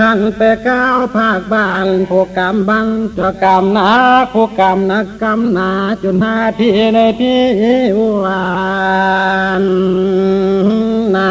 ม่ใช่สินและทับสินับเพื่องสิเปเก้าวภาคบ้านผู้กรรมบังจะกรรมนาผู้กรรมนักกรรมนาจนหาที่ในที่วานนะ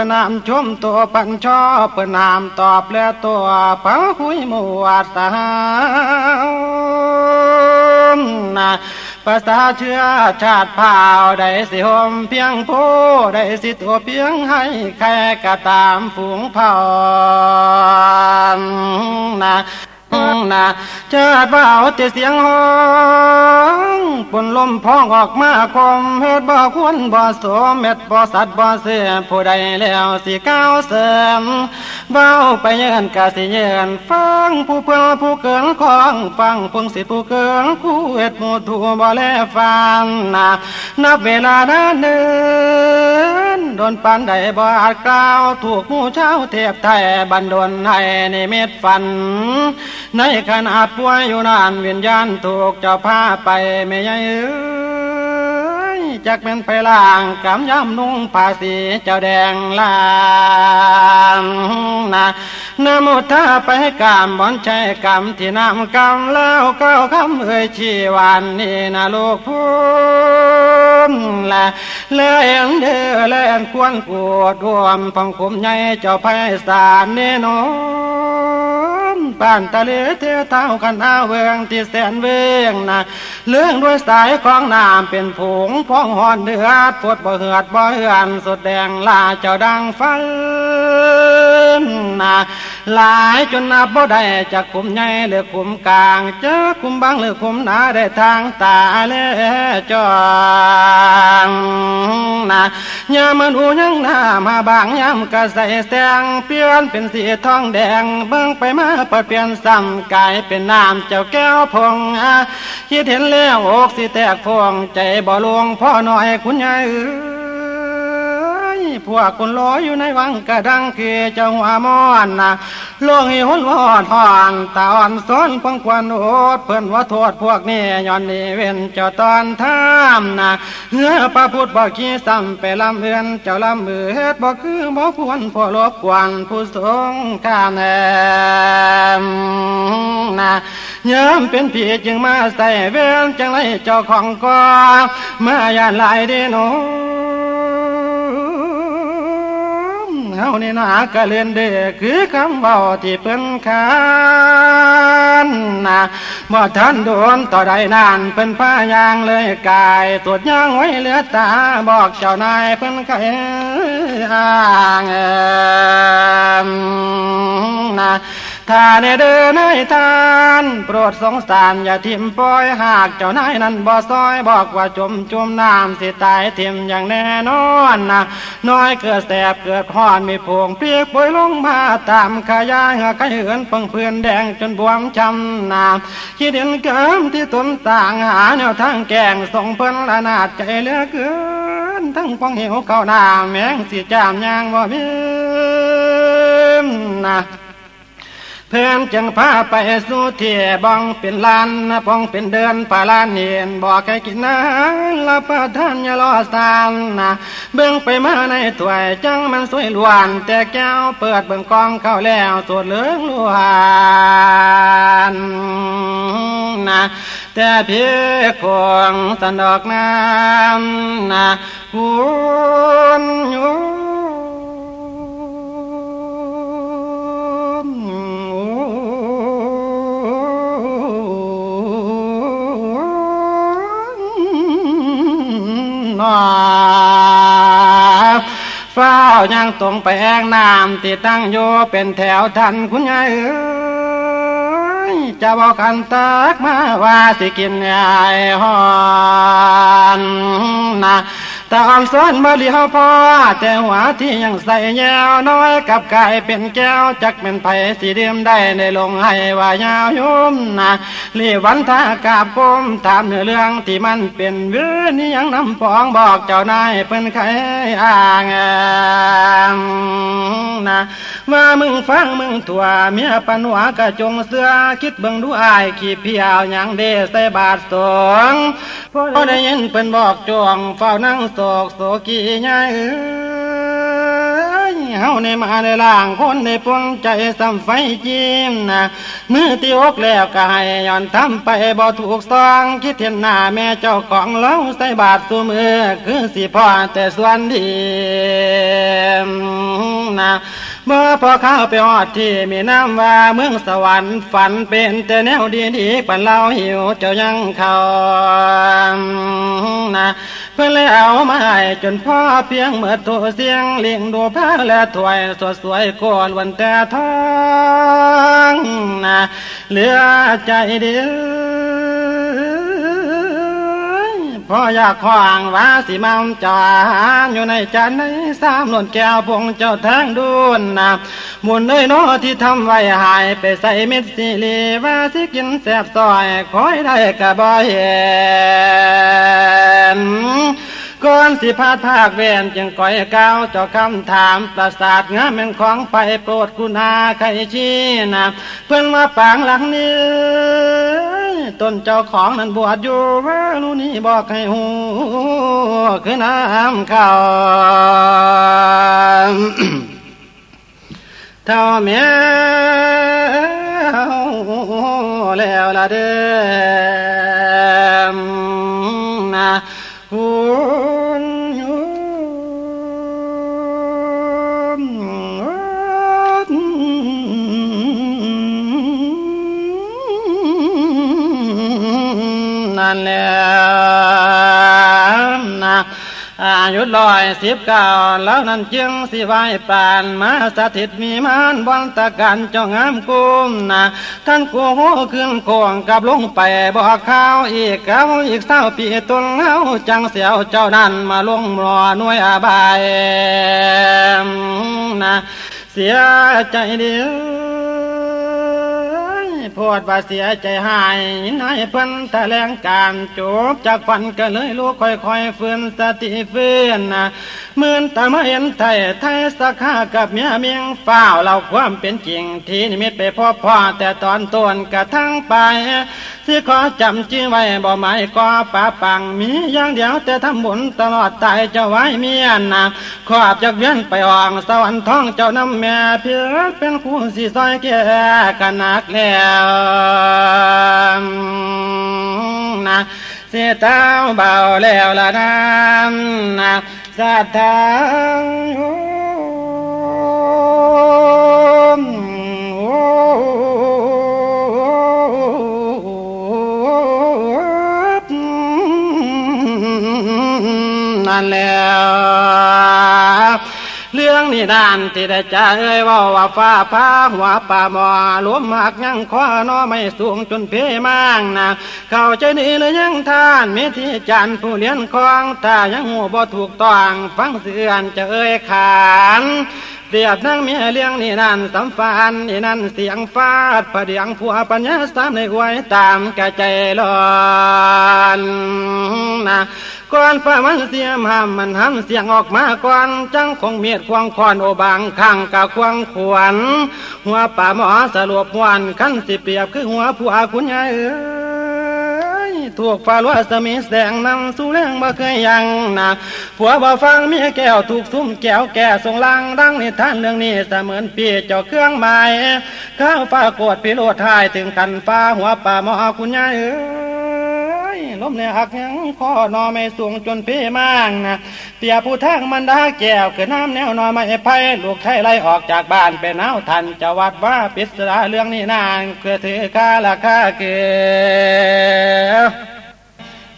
พนามชมตัวปังชอบพนามตอบแล้วตัวเผาหุยหมวดสหามนะภาษาเชื้อชาติเผ่าได้สิหมเพียงผู้ได้สิตัวเพียงให้แค่กระตามฝูงเผ่านะ นะเจิดว่าเอาแต่เสียงห้องปนลมพ้องออกมาคมเฮ็ดบ่ควรบ่สมเม็ดบ่สัตว์บ่เสื่อผู้ใดแล้วสิก้าวเสริมเบ้าไปเยินกะสิเยินฟังผู้เพื่อผู้เกินของฟังพงสิผู้เกินผู้เอ็ดหมู่ถูบ่แลฟังนะนับเวลานั้นเนินโดนปันใดบ่อาจกล่าวถูกหมู่เช้าเทียบไทยบันดนให้ในเม็ดฝัน ในขณะป่วยอยู่นานวิญญาณถูกเจ้าพาไปไม่ใช่จักเป็นไปล่างกำย้ำนุ่งผ้าสีเจ้าแดงลา งนะนมุทาไปกามบอนใจกรรมที่นำกรรมแล้วเก้าคำเอ่ยชีวันนี้นะลูกพูนละเลื่อนเดือเลื่อนควรกวดรวมฟังคุมใหญ่เจ้าไพศาลนนอนป่านตะเลเทเท้ากันอาเวงที่แสนเวงนะเลื่องด้วยสายของน้ำเป็นผงพองหอนเดือดปวดบ่เหือดบ่เหือนสุดแดงลาเจ้าดังฟัน นะหลายจนนับบ่ได้จากคุมใหญ่หรือคุมกลางเจอคุมบางหรือคุมหนาได้ทางตาเลจองนะยามมันหูยังหน้ามาบางยามกะใส่แสงเปลี่ยนเป็นสีทองแดงเบิ่งไปมาปเปลี่ยนซ้ำกลายเป็นน้ำเจ้าแก้วพงอะคิดเห็นแล้วอกสิแตกพวงใจบ่ลวงพ่อหน่อยคุณยายเอ้ย พวกคนรออยู่ในวังกระดังคือเจ้าหัวมอนนะลวงหิหุนวอดหอนตาอ่อนซ้อนพังควันโอดเพื่อนว่าโทษพวกนี้ย้อนนี่เว้นเจ้าตอนท่ามนะเฮือพระพุทธบอกขี้ซ้ำไปลำเอือนเจ้าลำมือเฮ็ดบอกคือบอกควรพอรบกวนผู้ทรงข้าแนมนะย้ำเป็นผีจึงมาใส่เว้นจังไรเจ้าของก็เมื่อยานลายเดโน เฮานี่นะกะเล่นเด้อคือคำเว้าที่เพิ่นคานนะบ่ทันโดนต่อใดนานเพิ่นพายางเลยกายตรวจย่างไว้เหลือตาบอกเจ้านายเพิ่นไขอ้างเอิมนะ ถ้าในเดินในทานโปรดสงสารอย่าทิมปล่อยหากเจ้านายนั้นบ่ซอยบอกว่าจมจมน้ำสิตายทิมอย่างแน่นอนนะน้อยเกิดแสบเกิดห่อนมีผงเปียกป่วยลงมาตามขายาเหือขเหืนเปิงเพื่อนแดงจนบวมช้ำน้ำคิดเห็นเกิมที่ตนต่างหาแนวทางแกงส่งเพิ่นละนาดใจเหลือเกินทั้งพองหิวเข้าวหน้าแมงสิจามยางบ่มีนะ เพื่อนจึงพาไปสู่เที่ยบองเป็นลานบ้องเป็นเดือนปาลานเห็นบอกให้กินนะละประทานอย่ารอสานนะเบิ่งไปมาในถ้วยจังมันสวยล้วน แต่แก้วเปิดเบิ่งกองเข้าแล้วสวดเลืองล้วนนะแต่เพียคงสนดอกน้ำนะคุณอยู่ายังตรงไปแองน้ำติดตั้งโยเป็นแถวทันคุณยายเอ้ จะบอกกันตักมาว่าสิกินยายหอนนะตอนซ้อนมาเลียวพอแต่หัวที่ยังใส่แยวน้อยกับกายเป็นแก้วจักเป็นไผ่สีเดิมได้ในลงให้ว่ายาวยุ่มนะเรีวันทากาบกมถามเนื้อเรื่องที่มันเป็นเรื่องนี้ยังนำฟองบอกเจ้านายเป็นใครอ่างนะว่ามึงฟังมึงตัวเมียปันหัวกระจงเสื้อคิดเบงดูอายขี้เพียวยังเดใส่บาทสงพอได้ยินเป็นบอกจวงเฝ้านั่งโศกโศกีใหญ่เอ้ย เฮาในมาในล่างคนในปวงใจสำไฟจิ้มนะมือตีอกแล้วก็ให้ย้อนทำไปบ่ถูกซองคิดเห็นหน้าแม่เจ้าของเล้าใส่บาทตัวมือคือสิพ่อแต่ส่วนดีนะเมื่อพอเข้าไปอดที่มีน้ำว่าเมืองสวรรค์ฝันเป็นแต่แนวดีดีปันเราหิวเจ้ายังเขานะเพื่อเลยเอามาให้จนพ่อเพียงเมื่อตัวเสียงเลี้ยงดูผ้าและถวยสดสวยก่อนวันแต่ท้องนะเหลือใจเดียวพ่ออยากขวางว่าสิมังจาอยู่ในจานในสามหล่นแก้วพงเจ้าทางดุนนะมุนเลยน้อที่ทำไว้หายไปใส่เม็ดสีลีว่าสิกินแสบซอยคอยได้กระบ่เห็น ก่อนสิพาดภาคเวนจึงก่อยก้าวเจ้าคำถามประสาทงามเป็นของไปโปรดกุณาใครชี้นะเพื่อนมาปางหลังนี้ต้นเจ้าของนั้นบวชอยู่ว่าลูนี่บอกให้หูคือน้ำข้าเท่าเมียแล้วละเด้อนะ คุายุลอยสิบเก้าแล้วนั่นจึงสิไหวปานมาสถิตมีมานบนตะกันจงงามกุมนะท่านกูโหขึ้นโคงกับลงไปบอกข้าวอีกเก้าอีกเศร้าปีตุนเฮาจังเสียวเจ้านั่นมาลงรอหน่วยอาบายนะเสียใจเดียว พอดว่าเสียใจหายนายเพิ่นแถลงการจบจากฝันก็เลยลูกค่อยๆฟื้นสติฟื้นนะมื่อตามาเห็นไทยไทยสักข้ากับเมียเมียงเฝ้าเราความเป็นจริงที่นิมิตไปพ่อพ่อแต่ตอนต้นกระทั่งไปที่ขอจำชื่อไว้บ่หมายก็ป่าปังมีอย่างเดียวแต่ทำบุญตลอดตายจะไว้เมียนะขอบจากเวียนไปอ่องสวรรค์ท้องเจ้าน้ำแม่เพียงเป็นคู่สีซอยแก่กันนักแล้วนะเสีานที่ได้จ่าเอ้ยว่าว่าฟ้าผ้าหัวป่าหมอหลวมมากยังคว้านอไม่สูงจนเพมางนะเข้าใจนี่เลยยังท่านมีที่จันผู้เลี้ยนคลองตายังหัวบ่ถูกต้องฟังเสือนจะเอ่ยขาน เรียบนั่งเมียเลี้ยงนี่นั่นสัมฟานนี่นั่นเสียงฟาดประเดียงผัวปัญญาสามในไว้ตามกะใจลอนนะก่อนฟ้ามันเสียมหามมันหันเสียงออกมาก่อนจังคงเมียดควงคอนโอบางข้างกะควงขวนหัวป่าหมอสรวบวันขั้นสิเปียบคือหัวผัวคุณยายเอ้ ถูกฟ้าล้วสมีแสงนำสู่แรงบ่เคยยังนะผัวบ่ฟังเมียแก้วถูกซุ่มแก้วแก่ทรงลังดังนิทานเรื่องนี้เสมือนปีเจ้าเครื่องหมายข้าวฟ้าโกดพิโรธทายถึงกันฟ้าหัวป่าหมอคุณยายเอ้ย ล้มเนี่ยหักยังคอนอไม่สูงจนพี่มางนะเตียผู้ทางมันดาแก้วเกิดน้ำแนวนอนไม่ไพ่ลูกไทยไล่ออกจากบ้านไป็นเอาทันจะวัดว่าปิศาเรื่องนี้นานเกิดถือคาละคาเกลือ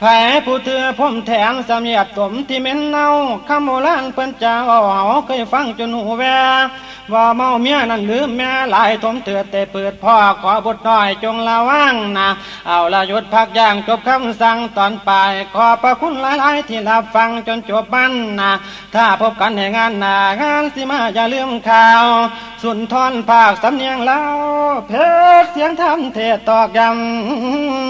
ไผผู้เถือผมแทนสำเนียบตมที่เหม็นเน่าคำโบราณเปิ้นจางเอาเคยฟังจนหูแวว่าเมาเมียนั่นลืมแม่หลายทมเตือแต่เปิดพ่อขอบทน้อยจงระวังนะเอาละหยุดพักย่างจบคำสั่งตอนปลายขอประคุณหลายๆที่รับฟังจนจบบันนะถ้าพบกันในงานหนางานสิมาอย่าลืมข่าว สุนทรภาคสำเนียงเล่าเพชรเสียงทำเทศตอกย้ำ